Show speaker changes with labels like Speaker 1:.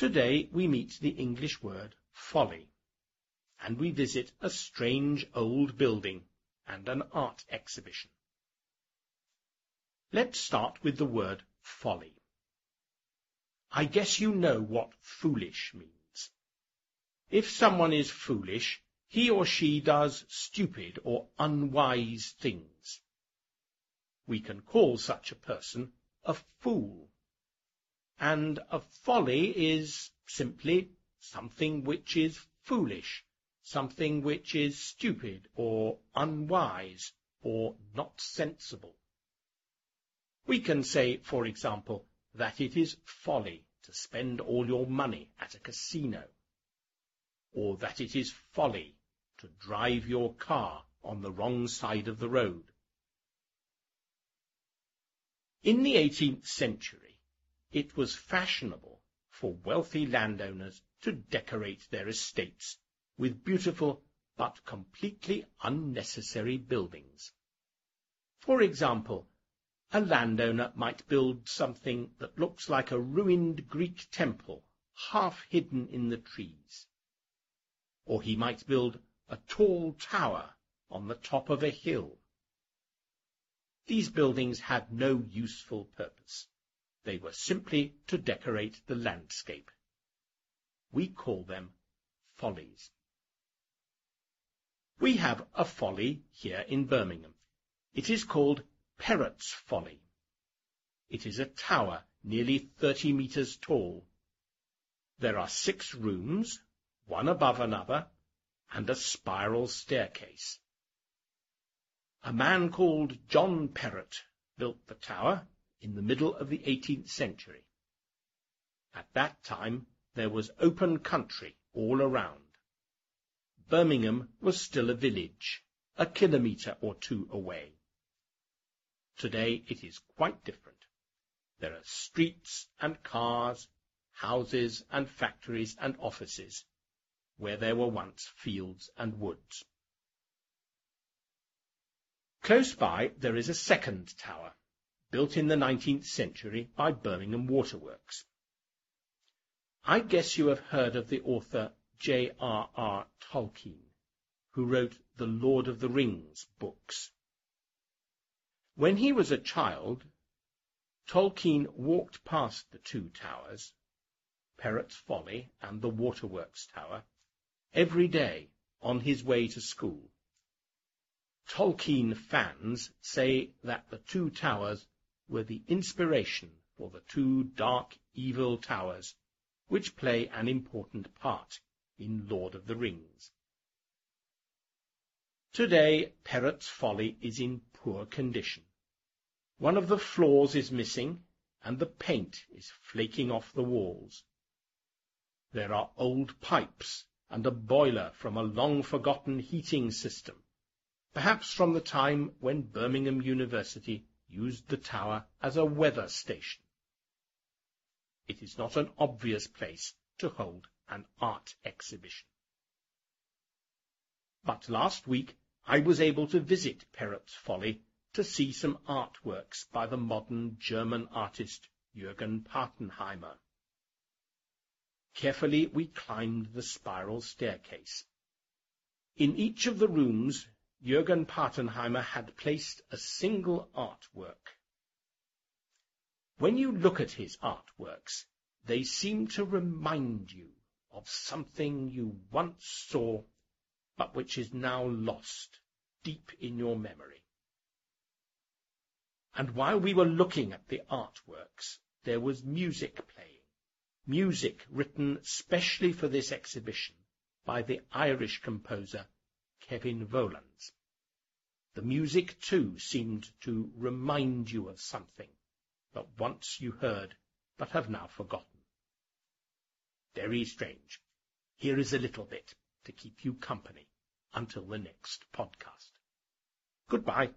Speaker 1: Today we meet the English word folly, and we visit a strange old building and an art exhibition. Let's start with the word folly. I guess you know what foolish means. If someone is foolish, he or she does stupid or unwise things. We can call such a person a fool. And a folly is simply something which is foolish, something which is stupid or unwise or not sensible. We can say, for example, that it is folly to spend all your money at a casino, or that it is folly to drive your car on the wrong side of the road. In the 18th century, it was fashionable for wealthy landowners to decorate their estates with beautiful but completely unnecessary buildings. For example, a landowner might build something that looks like a ruined Greek temple, half hidden in the trees. Or he might build a tall tower on the top of a hill. These buildings had no useful purpose. They were simply to decorate the landscape. We call them follies. We have a folly here in Birmingham. It is called Perrott's Folly. It is a tower nearly thirty metres tall. There are six rooms, one above another, and a spiral staircase. A man called John Perrott built the tower in the middle of the eighteenth century. At that time there was open country all around. Birmingham was still a village, a kilometre or two away. Today it is quite different. There are streets and cars, houses and factories and offices, where there were once fields and woods. Close by there is a second tower, built in the 19th century by Birmingham Waterworks. I guess you have heard of the author J.R.R. Tolkien, who wrote the Lord of the Rings books. When he was a child, Tolkien walked past the two towers, Perrott's Folly and the Waterworks Tower, every day on his way to school. Tolkien fans say that the two towers were the inspiration for the two dark, evil towers, which play an important part in Lord of the Rings. Today, Perrott's Folly is in poor condition. One of the floors is missing, and the paint is flaking off the walls. There are old pipes and a boiler from a long-forgotten heating system, perhaps from the time when Birmingham University used the tower as a weather station. It is not an obvious place to hold an art exhibition. But last week I was able to visit Perrott's Folly to see some artworks by the modern German artist Jürgen Partenheimer. Carefully we climbed the spiral staircase. In each of the rooms, Jürgen Partenheimer had placed a single artwork. When you look at his artworks, they seem to remind you of something you once saw, but which is now lost deep in your memory. And while we were looking at the artworks, there was music playing, music written specially for this exhibition by the Irish composer Kevin Volans. The music, too, seemed to remind you of something that once you heard but have now forgotten. Very strange. Here is a little bit to keep you company until the next podcast. Goodbye.